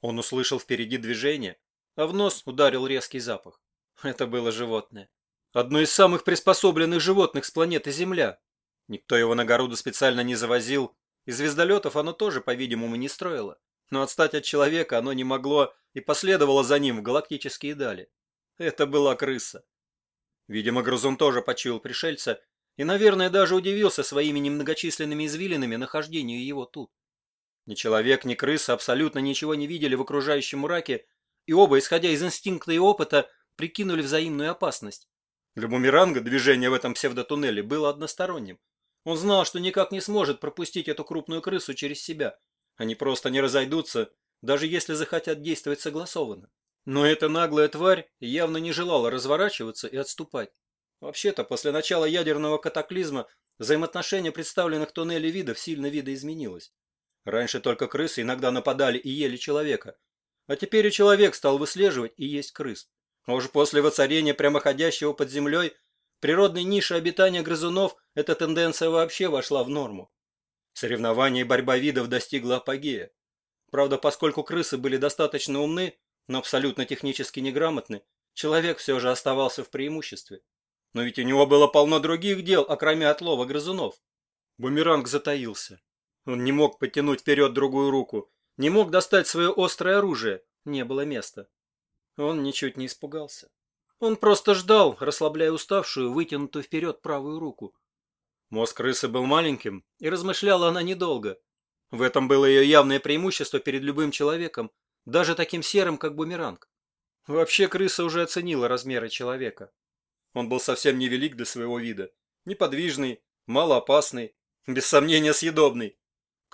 Он услышал впереди движение, а в нос ударил резкий запах. Это было животное. Одно из самых приспособленных животных с планеты Земля. Никто его на городу специально не завозил, и звездолетов оно тоже, по-видимому, не строило. Но отстать от человека оно не могло и последовало за ним в галактические дали. Это была крыса. Видимо, грызун тоже почуял пришельца и, наверное, даже удивился своими немногочисленными извилинами нахождению его тут. Ни человек, ни крыса абсолютно ничего не видели в окружающем мраке, и оба, исходя из инстинкта и опыта, прикинули взаимную опасность. Для бумеранга движение в этом псевдотуннеле было односторонним. Он знал, что никак не сможет пропустить эту крупную крысу через себя. Они просто не разойдутся, даже если захотят действовать согласованно. Но эта наглая тварь явно не желала разворачиваться и отступать. Вообще-то, после начала ядерного катаклизма взаимоотношения представленных туннелей видов сильно видоизменилось. Раньше только крысы иногда нападали и ели человека, а теперь и человек стал выслеживать и есть крыс. А уж после воцарения прямоходящего под землей природной ниши обитания грызунов эта тенденция вообще вошла в норму. Соревнование и борьба видов достигла апогея. Правда, поскольку крысы были достаточно умны, но абсолютно технически неграмотны, человек все же оставался в преимуществе. Но ведь у него было полно других дел, окромя отлова грызунов. Бумеранг затаился. Он не мог потянуть вперед другую руку, не мог достать свое острое оружие, не было места. Он ничуть не испугался. Он просто ждал, расслабляя уставшую, вытянутую вперед правую руку. Мозг крысы был маленьким, и размышляла она недолго. В этом было ее явное преимущество перед любым человеком, даже таким серым, как бумеранг. Вообще крыса уже оценила размеры человека. Он был совсем невелик для своего вида. Неподвижный, малоопасный, без сомнения съедобный.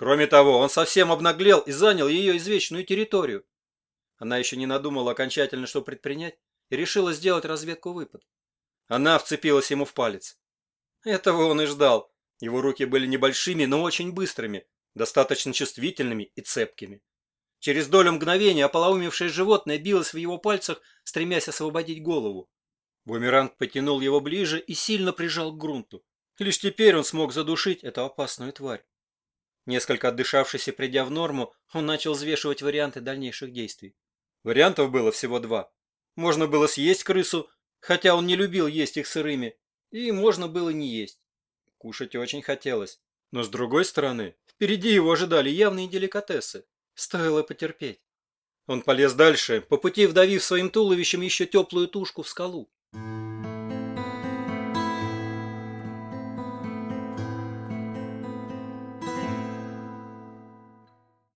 Кроме того, он совсем обнаглел и занял ее извечную территорию. Она еще не надумала окончательно, что предпринять, и решила сделать разведку-выпад. Она вцепилась ему в палец. Этого он и ждал. Его руки были небольшими, но очень быстрыми, достаточно чувствительными и цепкими. Через долю мгновения ополоумевшее животное билось в его пальцах, стремясь освободить голову. Бумеранг потянул его ближе и сильно прижал к грунту. Лишь теперь он смог задушить эту опасную тварь. Несколько отдышавшись и придя в норму, он начал взвешивать варианты дальнейших действий. Вариантов было всего два. Можно было съесть крысу, хотя он не любил есть их сырыми, и можно было не есть. Кушать очень хотелось. Но с другой стороны, впереди его ожидали явные деликатесы. Стоило потерпеть. Он полез дальше, по пути вдавив своим туловищем еще теплую тушку в скалу.